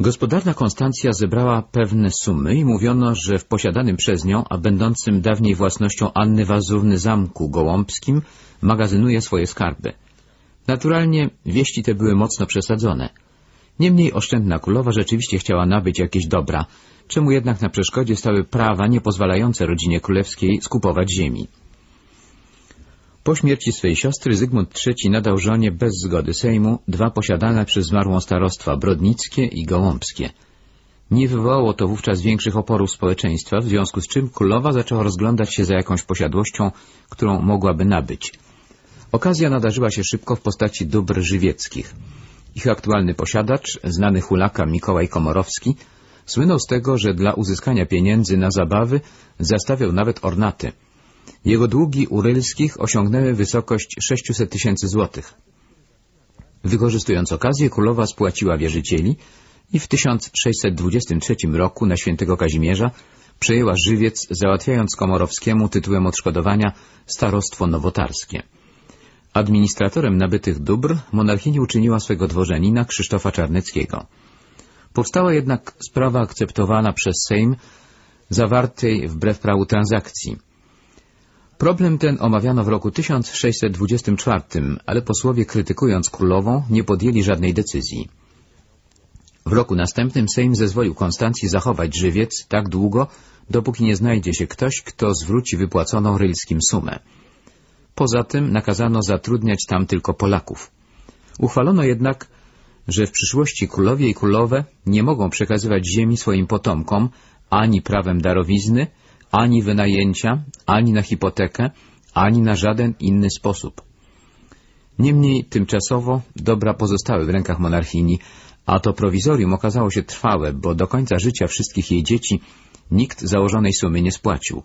Gospodarna Konstancja zebrała pewne sumy i mówiono, że w posiadanym przez nią, a będącym dawniej własnością Anny Wazówny zamku gołąbskim magazynuje swoje skarby. Naturalnie wieści te były mocno przesadzone. Niemniej oszczędna królowa rzeczywiście chciała nabyć jakieś dobra, czemu jednak na przeszkodzie stały prawa nie pozwalające rodzinie królewskiej skupować ziemi. Po śmierci swej siostry Zygmunt III nadał żonie bez zgody Sejmu dwa posiadane przez zmarłą starostwa Brodnickie i Gołąbskie. Nie wywołało to wówczas większych oporów społeczeństwa, w związku z czym królowa zaczęła rozglądać się za jakąś posiadłością, którą mogłaby nabyć. Okazja nadarzyła się szybko w postaci dóbr żywieckich. Ich aktualny posiadacz, znany hulaka Mikołaj Komorowski, słynął z tego, że dla uzyskania pieniędzy na zabawy zastawiał nawet ornaty — jego długi urylskich osiągnęły wysokość 600 tysięcy złotych. Wykorzystując okazję, królowa spłaciła wierzycieli i w 1623 roku na świętego Kazimierza przejęła żywiec, załatwiając Komorowskiemu tytułem odszkodowania starostwo nowotarskie. Administratorem nabytych dóbr monarchini uczyniła swego dworzenina Krzysztofa Czarneckiego. Powstała jednak sprawa akceptowana przez Sejm zawartej wbrew prawu transakcji. Problem ten omawiano w roku 1624, ale posłowie krytykując królową nie podjęli żadnej decyzji. W roku następnym Sejm zezwolił Konstancji zachować żywiec tak długo, dopóki nie znajdzie się ktoś, kto zwróci wypłaconą rylskim sumę. Poza tym nakazano zatrudniać tam tylko Polaków. Uchwalono jednak, że w przyszłości królowie i królowe nie mogą przekazywać ziemi swoim potomkom ani prawem darowizny, ani wynajęcia, ani na hipotekę, ani na żaden inny sposób. Niemniej tymczasowo dobra pozostały w rękach monarchini, a to prowizorium okazało się trwałe, bo do końca życia wszystkich jej dzieci nikt założonej sumy nie spłacił.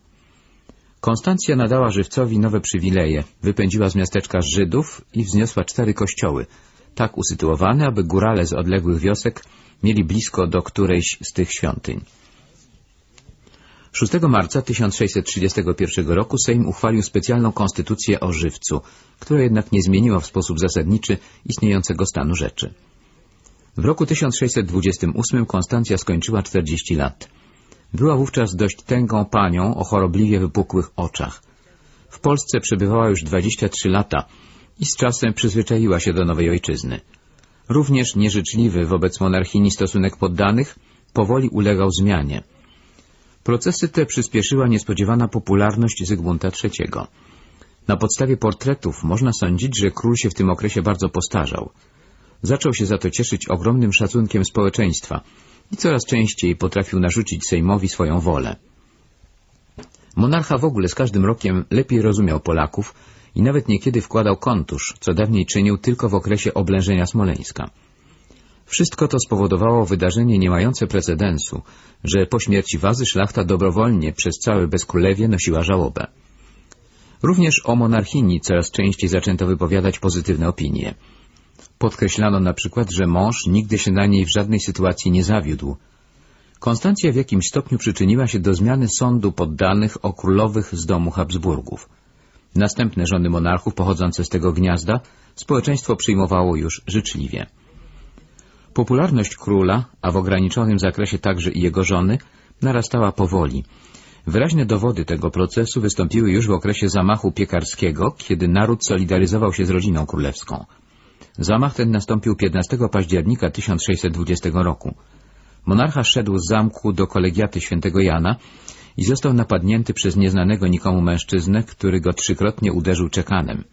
Konstancja nadała żywcowi nowe przywileje, wypędziła z miasteczka Żydów i wzniosła cztery kościoły, tak usytuowane, aby górale z odległych wiosek mieli blisko do którejś z tych świątyń. 6 marca 1631 roku Sejm uchwalił specjalną konstytucję o żywcu, która jednak nie zmieniła w sposób zasadniczy istniejącego stanu rzeczy. W roku 1628 Konstancja skończyła 40 lat. Była wówczas dość tęgą panią o chorobliwie wypukłych oczach. W Polsce przebywała już 23 lata i z czasem przyzwyczaiła się do nowej ojczyzny. Również nieżyczliwy wobec monarchini stosunek poddanych powoli ulegał zmianie. Procesy te przyspieszyła niespodziewana popularność Zygmunta III. Na podstawie portretów można sądzić, że król się w tym okresie bardzo postarzał. Zaczął się za to cieszyć ogromnym szacunkiem społeczeństwa i coraz częściej potrafił narzucić Sejmowi swoją wolę. Monarcha w ogóle z każdym rokiem lepiej rozumiał Polaków i nawet niekiedy wkładał kontusz, co dawniej czynił tylko w okresie oblężenia Smoleńska. Wszystko to spowodowało wydarzenie nie mające precedensu, że po śmierci Wazy szlachta dobrowolnie przez całe bezkrólewie nosiła żałobę. Również o monarchini coraz częściej zaczęto wypowiadać pozytywne opinie. Podkreślano na przykład, że mąż nigdy się na niej w żadnej sytuacji nie zawiódł. Konstancja w jakimś stopniu przyczyniła się do zmiany sądu poddanych o królowych z domu Habsburgów. Następne żony monarchów pochodzące z tego gniazda społeczeństwo przyjmowało już życzliwie. Popularność króla, a w ograniczonym zakresie także i jego żony, narastała powoli. Wyraźne dowody tego procesu wystąpiły już w okresie zamachu piekarskiego, kiedy naród solidaryzował się z rodziną królewską. Zamach ten nastąpił 15 października 1620 roku. Monarcha szedł z zamku do kolegiaty świętego Jana i został napadnięty przez nieznanego nikomu mężczyznę, który go trzykrotnie uderzył czekanem.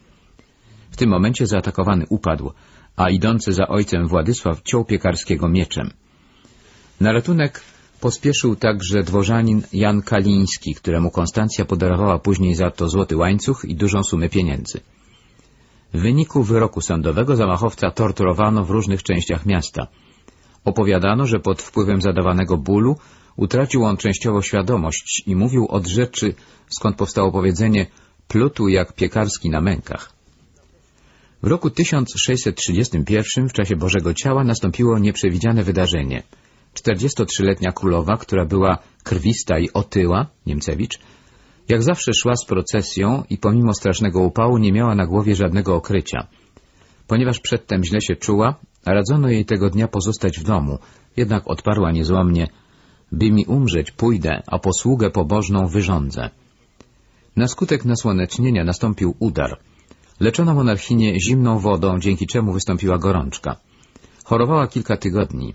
W tym momencie zaatakowany upadł, a idący za ojcem Władysław ciął piekarskiego mieczem. Na ratunek pospieszył także dworzanin Jan Kaliński, któremu Konstancja podarowała później za to złoty łańcuch i dużą sumę pieniędzy. W wyniku wyroku sądowego zamachowca torturowano w różnych częściach miasta. Opowiadano, że pod wpływem zadawanego bólu utracił on częściowo świadomość i mówił od rzeczy, skąd powstało powiedzenie plutu jak piekarski na mękach. W roku 1631 w czasie Bożego Ciała nastąpiło nieprzewidziane wydarzenie. 43-letnia królowa, która była krwista i otyła, Niemcewicz, jak zawsze szła z procesją i pomimo strasznego upału nie miała na głowie żadnego okrycia. Ponieważ przedtem źle się czuła, Radzono jej tego dnia pozostać w domu, jednak odparła niezłomnie — by mi umrzeć pójdę, a posługę pobożną wyrządzę. Na skutek nasłonecznienia nastąpił udar. Leczono monarchinię zimną wodą, dzięki czemu wystąpiła gorączka. Chorowała kilka tygodni.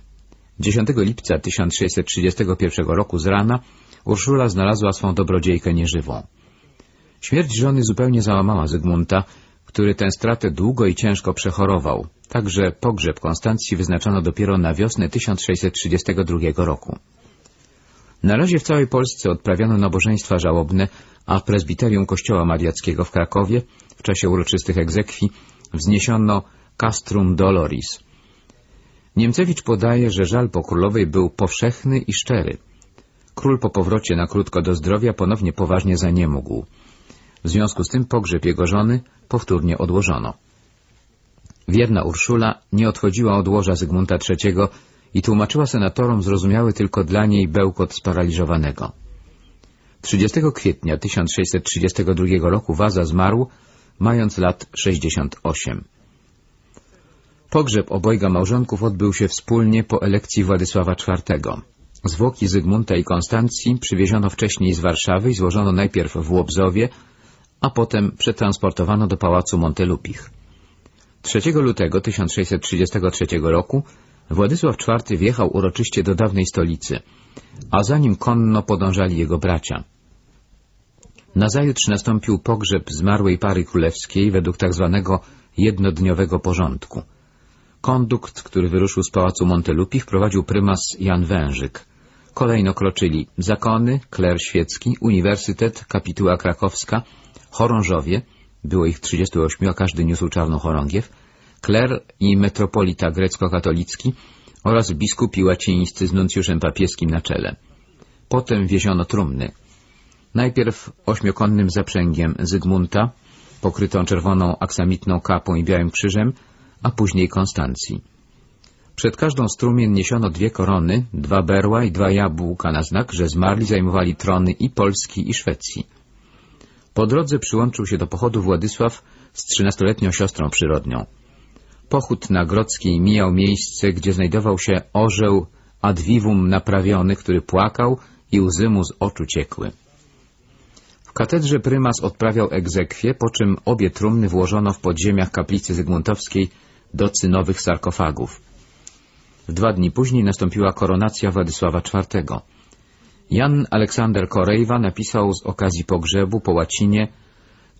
10 lipca 1631 roku z rana Urszula znalazła swą dobrodziejkę nieżywą. Śmierć żony zupełnie załamała Zygmunta, który tę stratę długo i ciężko przechorował, także pogrzeb Konstancji wyznaczono dopiero na wiosnę 1632 roku. Na razie w całej Polsce odprawiano nabożeństwa żałobne, a w prezbiterium kościoła mariackiego w Krakowie w czasie uroczystych egzekwii wzniesiono Castrum Doloris. Niemcewicz podaje, że żal po królowej był powszechny i szczery. Król po powrocie na krótko do zdrowia ponownie poważnie zaniemógł. W związku z tym pogrzeb jego żony powtórnie odłożono. Wierna Urszula nie odchodziła od łoża Zygmunta III i tłumaczyła senatorom zrozumiały tylko dla niej bełkot sparaliżowanego. 30 kwietnia 1632 roku Waza zmarł, mając lat 68. Pogrzeb obojga małżonków odbył się wspólnie po elekcji Władysława IV. Zwłoki Zygmunta i Konstancji przywieziono wcześniej z Warszawy i złożono najpierw w Łobzowie, a potem przetransportowano do pałacu Montelupich. 3 lutego 1633 roku Władysław IV wjechał uroczyście do dawnej stolicy, a za nim konno podążali jego bracia. Nazajutrz nastąpił pogrzeb zmarłej pary królewskiej według tzw. Tak jednodniowego porządku. Kondukt, który wyruszył z pałacu Montelupich, prowadził prymas Jan Wężyk. Kolejno kroczyli zakony, kler świecki, uniwersytet, kapituła krakowska, chorążowie, było ich 38, a każdy niósł czarną chorągiew, kler i metropolita grecko-katolicki oraz biskupi łacińscy z nuncjuszem papieskim na czele. Potem wieziono trumny. Najpierw ośmiokonnym zaprzęgiem Zygmunta, pokrytą czerwoną aksamitną kapą i białym krzyżem, a później Konstancji. Przed każdą strumien niesiono dwie korony, dwa berła i dwa jabłka na znak, że zmarli zajmowali trony i Polski i Szwecji. Po drodze przyłączył się do pochodu Władysław z trzynastoletnią siostrą przyrodnią. Pochód na Grodzkiej mijał miejsce, gdzie znajdował się orzeł advivum naprawiony, który płakał i łzy mu z oczu ciekły. W katedrze prymas odprawiał egzekwie, po czym obie trumny włożono w podziemiach kaplicy zygmuntowskiej do cynowych sarkofagów. W dwa dni później nastąpiła koronacja Władysława IV. Jan Aleksander Korejwa napisał z okazji pogrzebu po łacinie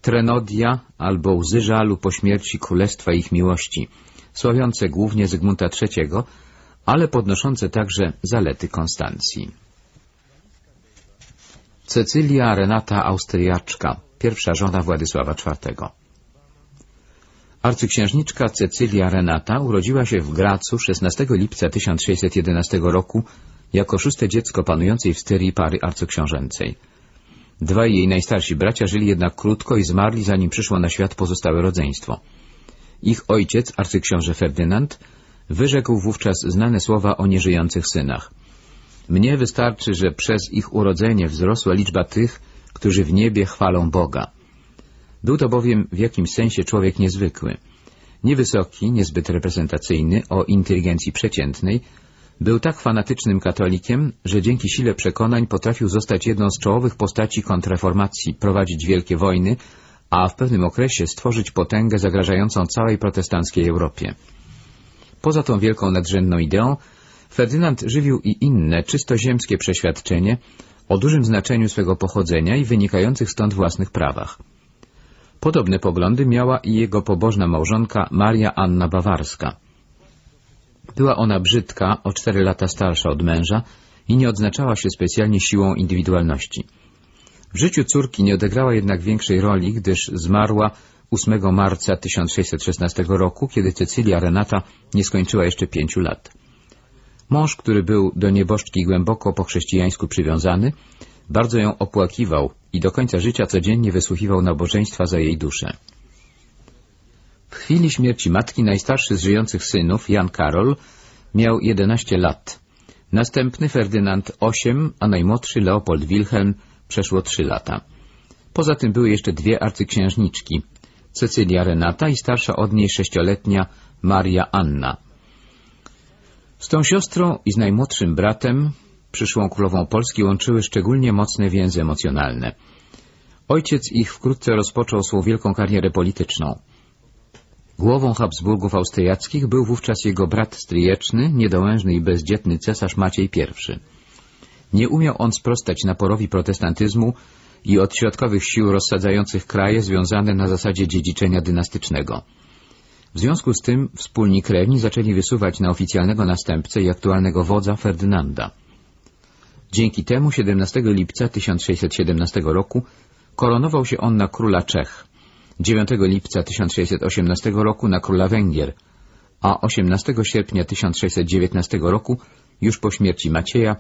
Trenodia albo łzy żalu po śmierci królestwa ich miłości, sławiące głównie Zygmunta III, ale podnoszące także zalety Konstancji. Cecylia Renata Austriaczka, pierwsza żona Władysława IV. Arcyksiężniczka Cecylia Renata urodziła się w Gracu 16 lipca 1611 roku jako szóste dziecko panującej w Styrii pary arcyksiążęcej. Dwaj jej najstarsi bracia żyli jednak krótko i zmarli, zanim przyszło na świat pozostałe rodzeństwo. Ich ojciec, arcyksiąże Ferdynand, wyrzekł wówczas znane słowa o nieżyjących synach. Mnie wystarczy, że przez ich urodzenie wzrosła liczba tych, którzy w niebie chwalą Boga. Był to bowiem w jakimś sensie człowiek niezwykły. Niewysoki, niezbyt reprezentacyjny, o inteligencji przeciętnej, był tak fanatycznym katolikiem, że dzięki sile przekonań potrafił zostać jedną z czołowych postaci kontrreformacji, prowadzić wielkie wojny, a w pewnym okresie stworzyć potęgę zagrażającą całej protestanckiej Europie. Poza tą wielką nadrzędną ideą, Ferdynand żywił i inne, czysto ziemskie przeświadczenie o dużym znaczeniu swego pochodzenia i wynikających stąd własnych prawach. Podobne poglądy miała i jego pobożna małżonka Maria Anna Bawarska. Była ona brzydka, o cztery lata starsza od męża i nie odznaczała się specjalnie siłą indywidualności. W życiu córki nie odegrała jednak większej roli, gdyż zmarła 8 marca 1616 roku, kiedy Cecylia Renata nie skończyła jeszcze pięciu lat. Mąż, który był do nieboszczki głęboko po chrześcijańsku przywiązany, bardzo ją opłakiwał i do końca życia codziennie wysłuchiwał nabożeństwa za jej duszę. W chwili śmierci matki najstarszy z żyjących synów, Jan Karol, miał 11 lat. Następny Ferdynand 8, a najmłodszy Leopold Wilhelm przeszło 3 lata. Poza tym były jeszcze dwie arcyksiężniczki, Cecylia Renata i starsza od niej sześcioletnia Maria Anna. Z tą siostrą i z najmłodszym bratem, przyszłą królową Polski, łączyły szczególnie mocne więzy emocjonalne. Ojciec ich wkrótce rozpoczął swą wielką karierę polityczną. Głową Habsburgów austriackich był wówczas jego brat stryjeczny, niedołężny i bezdzietny cesarz Maciej I. Nie umiał on sprostać naporowi protestantyzmu i od środkowych sił rozsadzających kraje związane na zasadzie dziedziczenia dynastycznego. W związku z tym wspólni krewni zaczęli wysuwać na oficjalnego następcę i aktualnego wodza Ferdynanda. Dzięki temu 17 lipca 1617 roku koronował się on na króla Czech, 9 lipca 1618 roku na króla Węgier, a 18 sierpnia 1619 roku, już po śmierci Macieja,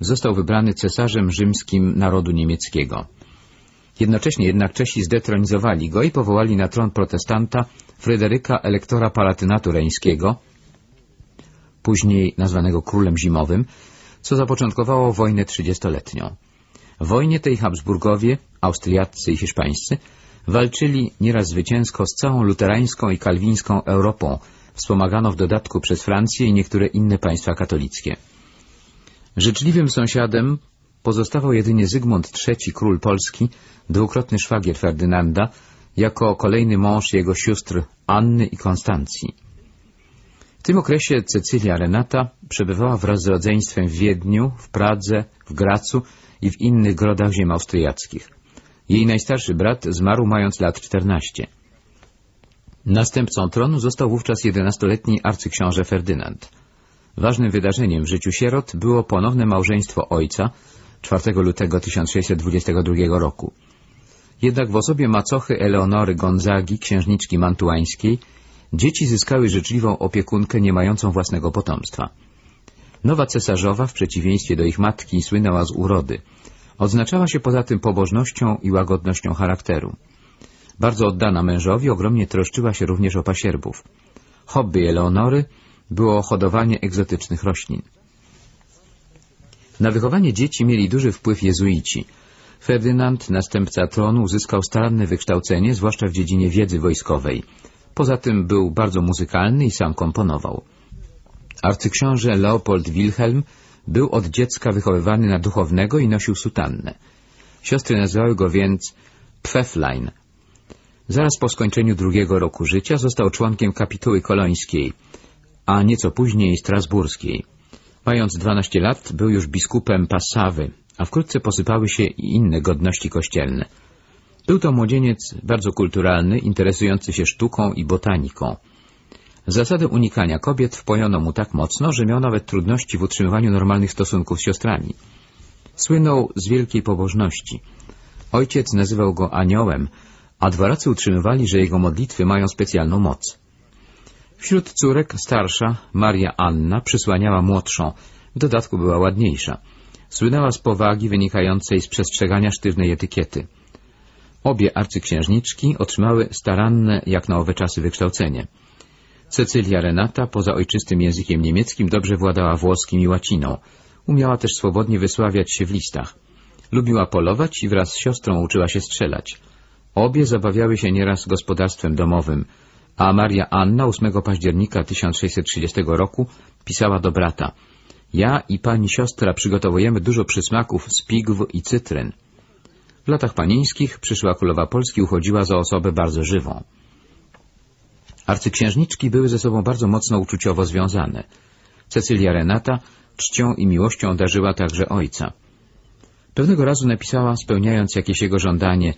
został wybrany cesarzem rzymskim narodu niemieckiego. Jednocześnie jednak Czesi zdetronizowali go i powołali na tron protestanta Fryderyka Elektora Palatynatu Reńskiego, później nazwanego Królem Zimowym, co zapoczątkowało wojnę trzydziestoletnią. W wojnie tej Habsburgowie, Austriaccy i Hiszpańscy walczyli nieraz zwycięsko z całą luterańską i kalwińską Europą, wspomagano w dodatku przez Francję i niektóre inne państwa katolickie. Życzliwym sąsiadem pozostawał jedynie Zygmunt III, król Polski, dwukrotny szwagier Ferdynanda, jako kolejny mąż jego sióstr Anny i Konstancji. W tym okresie Cecylia Renata przebywała wraz z rodzeństwem w Wiedniu, w Pradze, w Gracu i w innych grodach ziem austriackich. Jej najstarszy brat zmarł mając lat 14. Następcą tronu został wówczas 11-letni arcyksiąże Ferdynand. Ważnym wydarzeniem w życiu sierot było ponowne małżeństwo ojca 4 lutego 1622 roku. Jednak w osobie macochy Eleonory Gonzagi, księżniczki mantuańskiej, dzieci zyskały życzliwą opiekunkę nie mającą własnego potomstwa. Nowa cesarzowa, w przeciwieństwie do ich matki, słynęła z urody. Odznaczała się poza tym pobożnością i łagodnością charakteru. Bardzo oddana mężowi, ogromnie troszczyła się również o pasierbów. Hobby Eleonory było hodowanie egzotycznych roślin. Na wychowanie dzieci mieli duży wpływ jezuici. Ferdynand, następca tronu, uzyskał staranne wykształcenie, zwłaszcza w dziedzinie wiedzy wojskowej. Poza tym był bardzo muzykalny i sam komponował. Arcyksiąże Leopold Wilhelm był od dziecka wychowywany na duchownego i nosił sutannę. Siostry nazywały go więc Pfefflein. Zaraz po skończeniu drugiego roku życia został członkiem kapituły kolońskiej, a nieco później strasburskiej. Mając 12 lat był już biskupem Passawy, a wkrótce posypały się i inne godności kościelne. Był to młodzieniec bardzo kulturalny, interesujący się sztuką i botaniką. Zasadę unikania kobiet wpojono mu tak mocno, że miał nawet trudności w utrzymywaniu normalnych stosunków z siostrami. Słynął z wielkiej pobożności. Ojciec nazywał go aniołem, a dworacy utrzymywali, że jego modlitwy mają specjalną moc. Wśród córek starsza, Maria Anna, przysłaniała młodszą, w dodatku była ładniejsza. Słynęła z powagi wynikającej z przestrzegania sztywnej etykiety. Obie arcyksiężniczki otrzymały staranne, jak na owe czasy, wykształcenie. Cecylia Renata, poza ojczystym językiem niemieckim, dobrze władała włoskim i łaciną. Umiała też swobodnie wysławiać się w listach. Lubiła polować i wraz z siostrą uczyła się strzelać. Obie zabawiały się nieraz gospodarstwem domowym, a Maria Anna 8 października 1630 roku pisała do brata Ja i pani siostra przygotowujemy dużo przysmaków z pigw i cytryn. W latach panieńskich przyszła królowa Polski uchodziła za osobę bardzo żywą. Arcyksiężniczki były ze sobą bardzo mocno uczuciowo związane. Cecylia Renata czcią i miłością darzyła także ojca. Pewnego razu napisała, spełniając jakieś jego żądanie,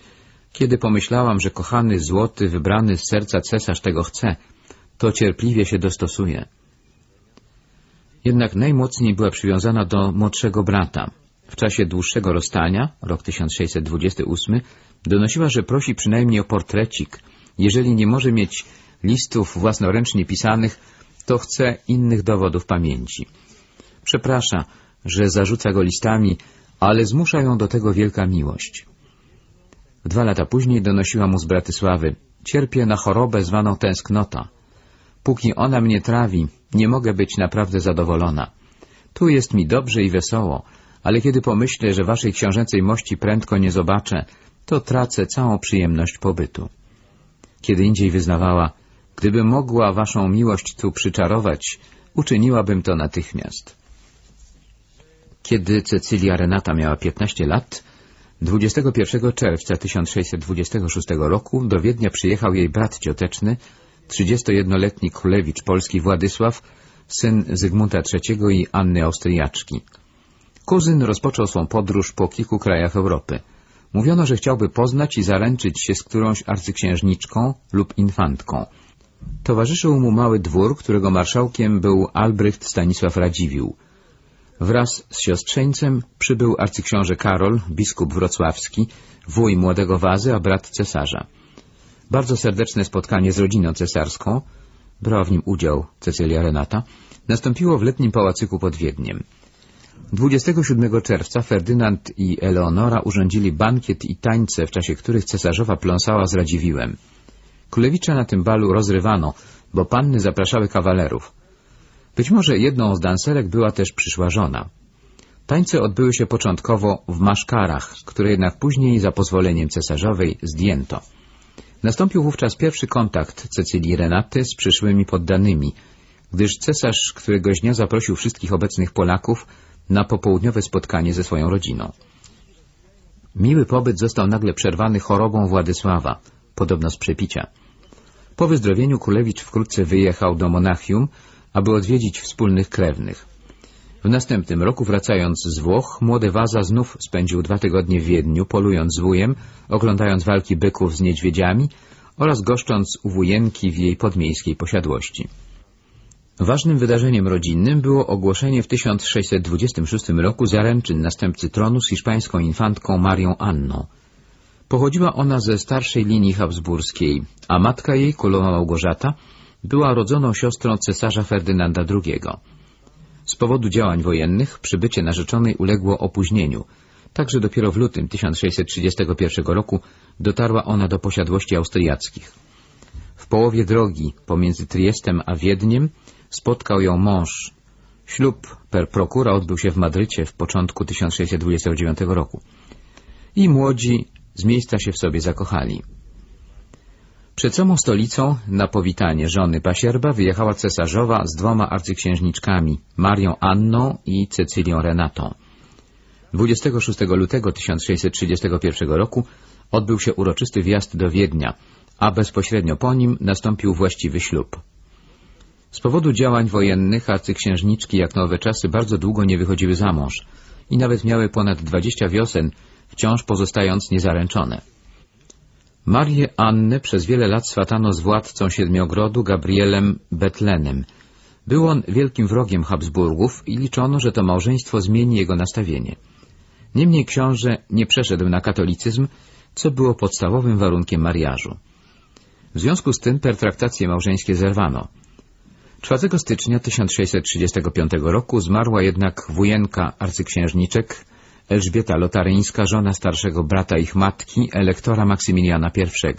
kiedy pomyślałam, że kochany, złoty, wybrany z serca cesarz tego chce, to cierpliwie się dostosuje. Jednak najmocniej była przywiązana do młodszego brata. W czasie dłuższego rozstania, rok 1628, donosiła, że prosi przynajmniej o portrecik. Jeżeli nie może mieć listów własnoręcznie pisanych, to chce innych dowodów pamięci. Przeprasza, że zarzuca go listami, ale zmusza ją do tego wielka miłość. Dwa lata później donosiła mu z Bratysławy. Cierpię na chorobę zwaną tęsknota. Póki ona mnie trawi, nie mogę być naprawdę zadowolona. Tu jest mi dobrze i wesoło, ale kiedy pomyślę, że waszej książęcej mości prędko nie zobaczę, to tracę całą przyjemność pobytu. Kiedy indziej wyznawała, gdyby mogła waszą miłość tu przyczarować, uczyniłabym to natychmiast. Kiedy Cecylia Renata miała 15 lat, 21 czerwca 1626 roku do Wiednia przyjechał jej brat cioteczny, 31-letni królewicz polski Władysław, syn Zygmunta III i Anny Austriaczki. Kuzyn rozpoczął swą podróż po kilku krajach Europy. Mówiono, że chciałby poznać i zaręczyć się z którąś arcyksiężniczką lub infantką. Towarzyszył mu mały dwór, którego marszałkiem był Albrecht Stanisław Radziwiłł. Wraz z siostrzeńcem przybył arcyksiąże Karol, biskup wrocławski, wuj młodego Wazy, a brat cesarza. Bardzo serdeczne spotkanie z rodziną cesarską, brała w nim udział Cecylia Renata, nastąpiło w letnim pałacyku pod Wiedniem. 27 czerwca Ferdynand i Eleonora urządzili bankiet i tańce, w czasie których cesarzowa pląsała z Radziwiłem. Królewicza na tym balu rozrywano, bo panny zapraszały kawalerów. Być może jedną z danserek była też przyszła żona. Tańce odbyły się początkowo w maszkarach, które jednak później za pozwoleniem cesarzowej zdjęto. Nastąpił wówczas pierwszy kontakt Cecylii Renaty z przyszłymi poddanymi, gdyż cesarz któregoś dnia zaprosił wszystkich obecnych Polaków na popołudniowe spotkanie ze swoją rodziną. Miły pobyt został nagle przerwany chorobą Władysława, podobno z przepicia. Po wyzdrowieniu Kulewicz wkrótce wyjechał do Monachium, aby odwiedzić wspólnych krewnych. W następnym roku, wracając z Włoch, młody Waza znów spędził dwa tygodnie w Wiedniu, polując z wujem, oglądając walki byków z niedźwiedziami oraz goszcząc u wujenki w jej podmiejskiej posiadłości. Ważnym wydarzeniem rodzinnym było ogłoszenie w 1626 roku zaręczyn następcy tronu z hiszpańską infantką Marią Anną. Pochodziła ona ze starszej linii habsburskiej, a matka jej, królowa Małgorzata, była rodzoną siostrą cesarza Ferdynanda II. Z powodu działań wojennych przybycie narzeczonej uległo opóźnieniu, także dopiero w lutym 1631 roku dotarła ona do posiadłości austriackich. W połowie drogi pomiędzy Triestem a Wiedniem spotkał ją mąż. Ślub per procura odbył się w Madrycie w początku 1629 roku. I młodzi z miejsca się w sobie zakochali. Przed samą stolicą na powitanie żony pasierba wyjechała cesarzowa z dwoma arcyksiężniczkami, Marią Anną i Cecylią Renatą. 26 lutego 1631 roku odbył się uroczysty wjazd do Wiednia, a bezpośrednio po nim nastąpił właściwy ślub. Z powodu działań wojennych arcyksiężniczki jak nowe czasy bardzo długo nie wychodziły za mąż i nawet miały ponad dwadzieścia wiosen, wciąż pozostając niezaręczone. Marię Annę przez wiele lat swatano z władcą Siedmiogrodu Gabrielem Betlenem. Był on wielkim wrogiem Habsburgów i liczono, że to małżeństwo zmieni jego nastawienie. Niemniej książę nie przeszedł na katolicyzm, co było podstawowym warunkiem mariażu. W związku z tym pertraktacje małżeńskie zerwano. 4 stycznia 1635 roku zmarła jednak wujenka arcyksiężniczek Elżbieta Lotaryńska, żona starszego brata ich matki, elektora Maksymiliana I.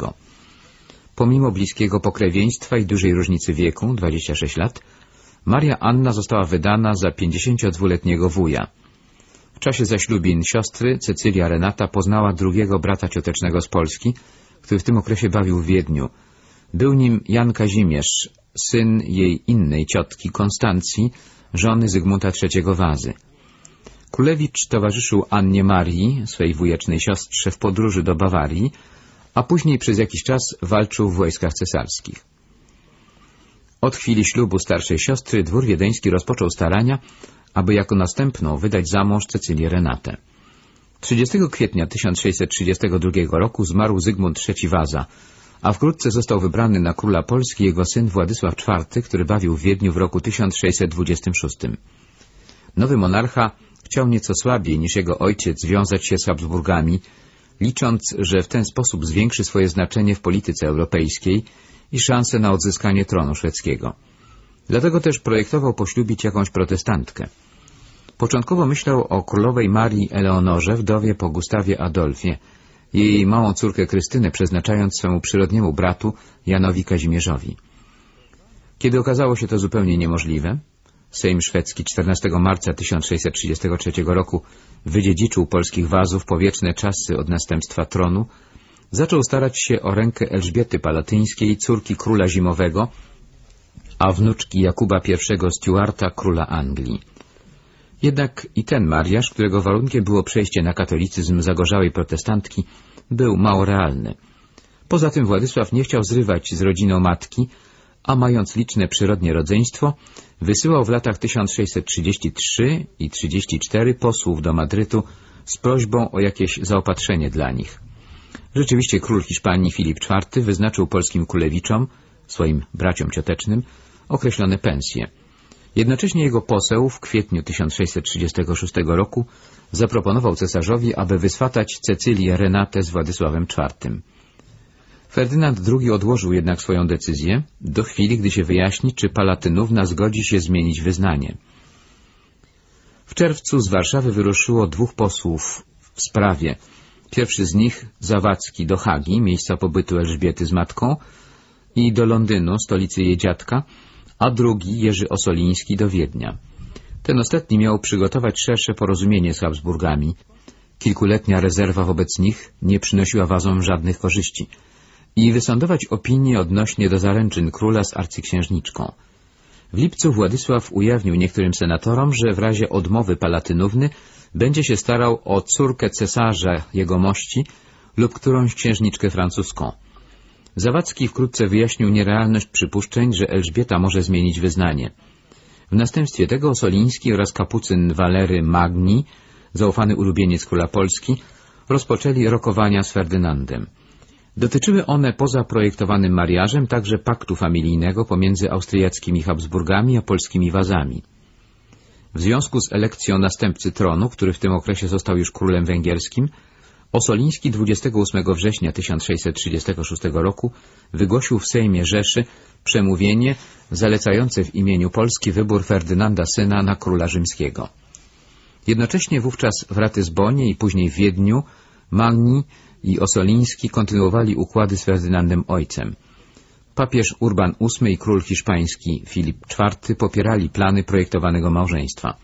Pomimo bliskiego pokrewieństwa i dużej różnicy wieku, 26 lat, Maria Anna została wydana za 52-letniego wuja. W czasie zaślubin siostry Cecylia Renata poznała drugiego brata ciotecznego z Polski, który w tym okresie bawił w Wiedniu. Był nim Jan Kazimierz, syn jej innej ciotki Konstancji, żony Zygmunta III Wazy. Kulewicz towarzyszył Annie Marii, swej wujecznej siostrze, w podróży do Bawarii, a później przez jakiś czas walczył w wojskach cesarskich. Od chwili ślubu starszej siostry dwór wiedeński rozpoczął starania, aby jako następną wydać za mąż Cecylię Renatę. 30 kwietnia 1632 roku zmarł Zygmunt III Waza, a wkrótce został wybrany na króla Polski jego syn Władysław IV, który bawił w Wiedniu w roku 1626. Nowy monarcha chciał nieco słabiej niż jego ojciec związać się z Habsburgami, licząc, że w ten sposób zwiększy swoje znaczenie w polityce europejskiej i szanse na odzyskanie tronu szwedzkiego. Dlatego też projektował poślubić jakąś protestantkę. Początkowo myślał o królowej Marii Eleonorze, wdowie po Gustawie Adolfie, jej małą córkę Krystynę przeznaczając swemu przyrodniemu bratu Janowi Kazimierzowi. Kiedy okazało się to zupełnie niemożliwe, Sejm szwedzki 14 marca 1633 roku wydziedziczył polskich wazów po wieczne czasy od następstwa tronu, zaczął starać się o rękę Elżbiety Palatyńskiej, córki króla zimowego, a wnuczki Jakuba I Stuarta, króla Anglii. Jednak i ten mariaż, którego warunkiem było przejście na katolicyzm zagorzałej protestantki, był mało realny. Poza tym Władysław nie chciał zrywać z rodziną matki, a mając liczne przyrodnie rodzeństwo, wysyłał w latach 1633 i 34 posłów do Madrytu z prośbą o jakieś zaopatrzenie dla nich. Rzeczywiście król Hiszpanii Filip IV wyznaczył polskim kulewiczom, swoim braciom ciotecznym, określone pensje. Jednocześnie jego poseł w kwietniu 1636 roku zaproponował cesarzowi, aby wyswatać Cecylię Renatę z Władysławem IV. Ferdynand II odłożył jednak swoją decyzję do chwili, gdy się wyjaśni, czy Palatynówna zgodzi się zmienić wyznanie. W czerwcu z Warszawy wyruszyło dwóch posłów w sprawie. Pierwszy z nich, Zawadzki, do Hagi, miejsca pobytu Elżbiety z matką, i do Londynu, stolicy jej dziadka, a drugi, Jerzy Osoliński, do Wiednia. Ten ostatni miał przygotować szersze porozumienie z Habsburgami. Kilkuletnia rezerwa wobec nich nie przynosiła wazom żadnych korzyści i wysądować opinię odnośnie do zaręczyn króla z arcyksiężniczką. W lipcu Władysław ujawnił niektórym senatorom, że w razie odmowy Palatynówny będzie się starał o córkę cesarza jegomości lub którąś księżniczkę francuską. Zawadzki wkrótce wyjaśnił nierealność przypuszczeń, że Elżbieta może zmienić wyznanie. W następstwie tego Soliński oraz kapucyn Walery Magni, zaufany ulubieniec króla Polski, rozpoczęli rokowania z Ferdynandem. Dotyczyły one poza projektowanym mariażem także paktu familijnego pomiędzy austriackimi Habsburgami a polskimi wazami. W związku z elekcją następcy tronu, który w tym okresie został już królem węgierskim, Osoliński 28 września 1636 roku wygłosił w Sejmie Rzeszy przemówienie zalecające w imieniu Polski wybór Ferdynanda syna na króla rzymskiego. Jednocześnie wówczas w Ratyzbonie i później w Wiedniu Magni i Osoliński kontynuowali układy z Ferdynandem ojcem. Papież Urban VIII i król hiszpański Filip IV popierali plany projektowanego małżeństwa.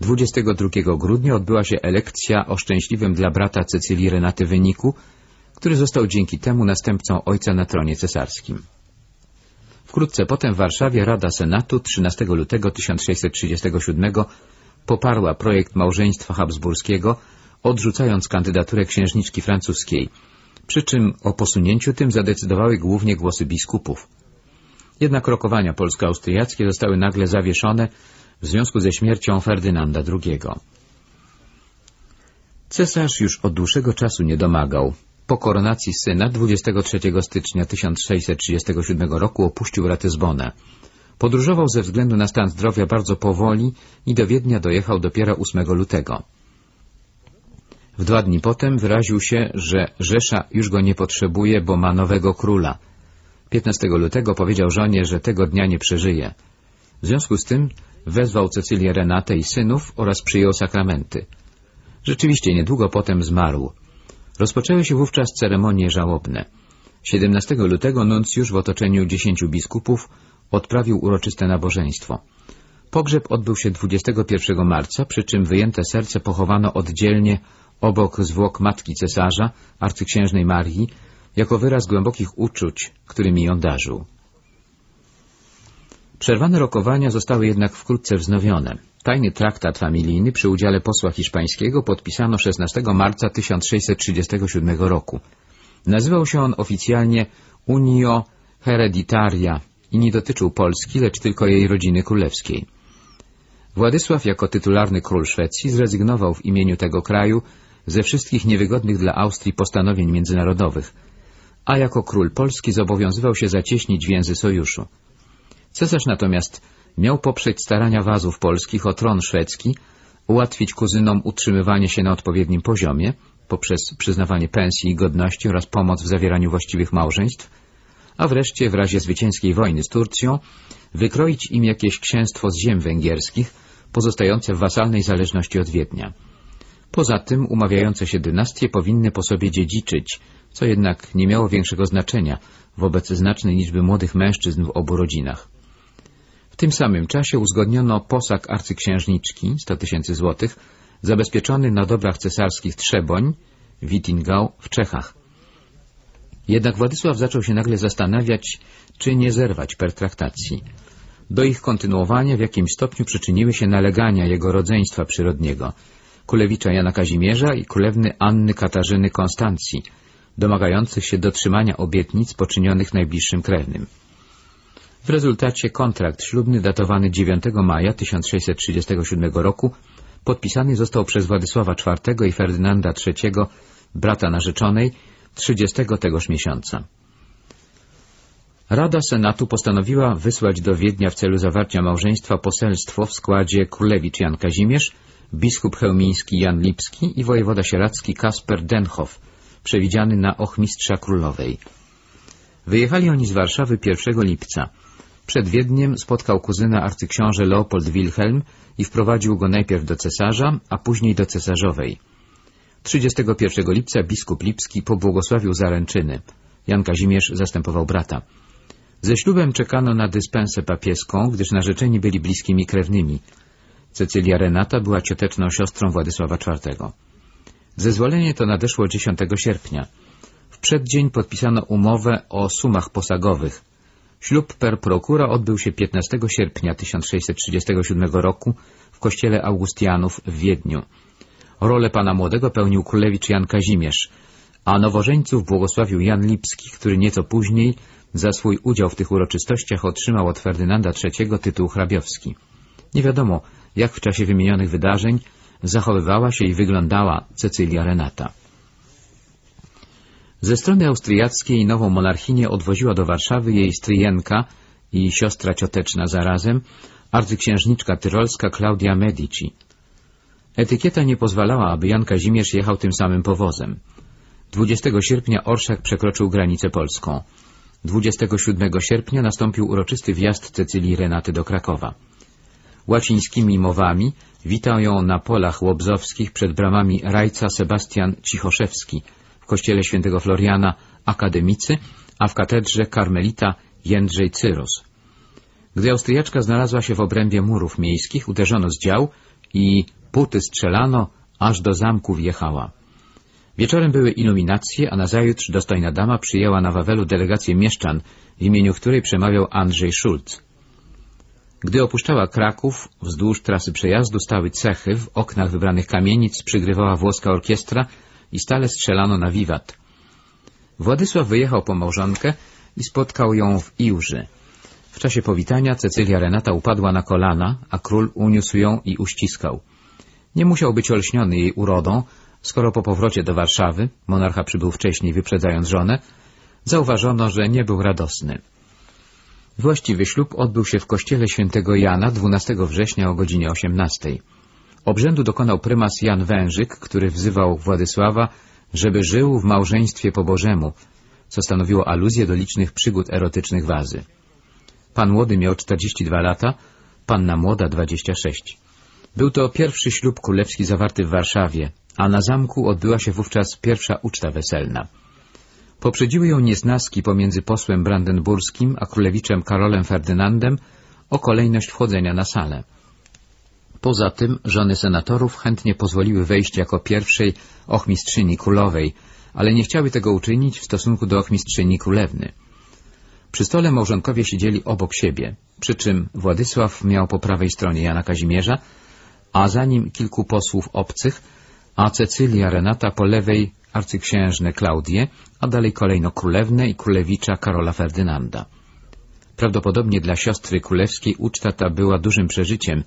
22 grudnia odbyła się elekcja o szczęśliwym dla brata Cecylii Renaty wyniku, który został dzięki temu następcą ojca na tronie cesarskim. Wkrótce potem w Warszawie Rada Senatu 13 lutego 1637 poparła projekt małżeństwa habsburskiego, odrzucając kandydaturę księżniczki francuskiej, przy czym o posunięciu tym zadecydowały głównie głosy biskupów. Jednak rokowania polsko-austriackie zostały nagle zawieszone w związku ze śmiercią Ferdynanda II. Cesarz już od dłuższego czasu nie domagał. Po koronacji syna 23 stycznia 1637 roku opuścił Ratyzbonę. Podróżował ze względu na stan zdrowia bardzo powoli i do Wiednia dojechał dopiero 8 lutego. W dwa dni potem wyraził się, że Rzesza już go nie potrzebuje, bo ma nowego króla. 15 lutego powiedział żonie, że tego dnia nie przeżyje. W związku z tym wezwał Cecylię Renatę i synów oraz przyjął sakramenty. Rzeczywiście niedługo potem zmarł. Rozpoczęły się wówczas ceremonie żałobne. 17 lutego nuncjusz w otoczeniu dziesięciu biskupów odprawił uroczyste nabożeństwo. Pogrzeb odbył się 21 marca, przy czym wyjęte serce pochowano oddzielnie obok zwłok matki cesarza, arcyksiężnej Marii, jako wyraz głębokich uczuć, którymi ją darzył. Przerwane rokowania zostały jednak wkrótce wznowione. Tajny traktat familijny przy udziale posła hiszpańskiego podpisano 16 marca 1637 roku. Nazywał się on oficjalnie Unio Hereditaria i nie dotyczył Polski, lecz tylko jej rodziny królewskiej. Władysław jako tytularny król Szwecji zrezygnował w imieniu tego kraju ze wszystkich niewygodnych dla Austrii postanowień międzynarodowych, a jako król Polski zobowiązywał się zacieśnić więzy sojuszu. Cesarz natomiast miał poprzeć starania wazów polskich o tron szwedzki, ułatwić kuzynom utrzymywanie się na odpowiednim poziomie poprzez przyznawanie pensji i godności oraz pomoc w zawieraniu właściwych małżeństw, a wreszcie w razie zwycięskiej wojny z Turcją wykroić im jakieś księstwo z ziem węgierskich pozostające w wasalnej zależności od Wiednia. Poza tym umawiające się dynastie powinny po sobie dziedziczyć, co jednak nie miało większego znaczenia wobec znacznej liczby młodych mężczyzn w obu rodzinach tym samym czasie uzgodniono posag arcyksiężniczki, 100 tysięcy złotych, zabezpieczony na dobrach cesarskich Trzeboń, Witingau w Czechach. Jednak Władysław zaczął się nagle zastanawiać, czy nie zerwać pertraktacji. Do ich kontynuowania w jakimś stopniu przyczyniły się nalegania jego rodzeństwa przyrodniego, królewicza Jana Kazimierza i królewny Anny Katarzyny Konstancji, domagających się dotrzymania obietnic poczynionych najbliższym krewnym. W rezultacie kontrakt ślubny datowany 9 maja 1637 roku podpisany został przez Władysława IV i Ferdynanda III, brata narzeczonej, 30 tegoż miesiąca. Rada Senatu postanowiła wysłać do Wiednia w celu zawarcia małżeństwa poselstwo w składzie królewicz Jan Kazimierz, biskup chełmiński Jan Lipski i wojewoda sieradzki Kasper Denhoff, przewidziany na ochmistrza królowej. Wyjechali oni z Warszawy 1 lipca. Przed Wiedniem spotkał kuzyna arcyksiąże Leopold Wilhelm i wprowadził go najpierw do cesarza, a później do cesarzowej. 31 lipca biskup Lipski pobłogosławił zaręczyny. Jan Kazimierz zastępował brata. Ze ślubem czekano na dyspensę papieską, gdyż narzeczeni byli bliskimi krewnymi. Cecylia Renata była cioteczną siostrą Władysława IV. Zezwolenie to nadeszło 10 sierpnia. W przeddzień podpisano umowę o sumach posagowych. Ślub per procura odbył się 15 sierpnia 1637 roku w kościele Augustianów w Wiedniu. Rolę pana młodego pełnił królewicz Jan Kazimierz, a nowożeńców błogosławił Jan Lipski, który nieco później za swój udział w tych uroczystościach otrzymał od Ferdynanda III tytuł hrabiowski. Nie wiadomo, jak w czasie wymienionych wydarzeń zachowywała się i wyglądała Cecylia Renata. Ze strony austriackiej nową monarchinię odwoziła do Warszawy jej stryjenka i siostra cioteczna zarazem, arcyksiężniczka tyrolska Claudia Medici. Etykieta nie pozwalała, aby Jan Kazimierz jechał tym samym powozem. 20 sierpnia Orszak przekroczył granicę polską. 27 sierpnia nastąpił uroczysty wjazd Cecylii Renaty do Krakowa. Łacińskimi mowami witał ją na polach łobzowskich przed bramami rajca Sebastian Cichoszewski, w kościele świętego Floriana akademicy, a w katedrze karmelita Jędrzej Cyrus. Gdy Austriaczka znalazła się w obrębie murów miejskich, uderzono z dział i puty strzelano, aż do zamku wjechała. Wieczorem były iluminacje, a nazajutrz dostojna dama przyjęła na Wawelu delegację mieszczan, w imieniu której przemawiał Andrzej Schulz. Gdy opuszczała Kraków, wzdłuż trasy przejazdu stały cechy, w oknach wybranych kamienic przygrywała włoska orkiestra i stale strzelano na wiwat. Władysław wyjechał po małżonkę i spotkał ją w Iłży. W czasie powitania Cecylia Renata upadła na kolana, a król uniósł ją i uściskał. Nie musiał być olśniony jej urodą, skoro po powrocie do Warszawy, monarcha przybył wcześniej wyprzedzając żonę, zauważono, że nie był radosny. Właściwy ślub odbył się w kościele świętego Jana 12 września o godzinie 18. Obrzędu dokonał prymas Jan Wężyk, który wzywał Władysława, żeby żył w małżeństwie po Bożemu, co stanowiło aluzję do licznych przygód erotycznych wazy. Pan młody miał 42 lata, panna młoda 26. Był to pierwszy ślub królewski zawarty w Warszawie, a na zamku odbyła się wówczas pierwsza uczta weselna. Poprzedziły ją niesnaski pomiędzy posłem brandenburskim a królewiczem Karolem Ferdynandem o kolejność wchodzenia na salę. Poza tym żony senatorów chętnie pozwoliły wejść jako pierwszej ochmistrzyni królowej, ale nie chciały tego uczynić w stosunku do ochmistrzyni królewny. Przy stole małżonkowie siedzieli obok siebie, przy czym Władysław miał po prawej stronie Jana Kazimierza, a za nim kilku posłów obcych, a Cecylia Renata po lewej arcyksiężnę Klaudię, a dalej kolejno królewnę i królewicza Karola Ferdynanda. Prawdopodobnie dla siostry królewskiej uczta ta była dużym przeżyciem,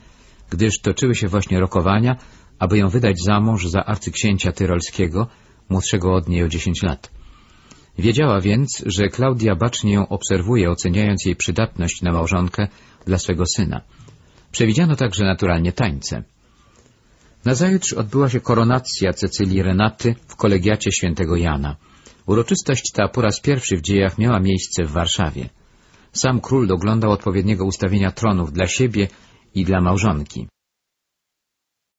gdyż toczyły się właśnie rokowania, aby ją wydać za mąż za arcyksięcia tyrolskiego, młodszego od niej o dziesięć lat. Wiedziała więc, że Klaudia bacznie ją obserwuje, oceniając jej przydatność na małżonkę dla swego syna. Przewidziano także naturalnie tańce. Nazajutrz odbyła się koronacja Cecylii Renaty w kolegiacie świętego Jana. Uroczystość ta po raz pierwszy w dziejach miała miejsce w Warszawie. Sam król doglądał odpowiedniego ustawienia tronów dla siebie i dla małżonki.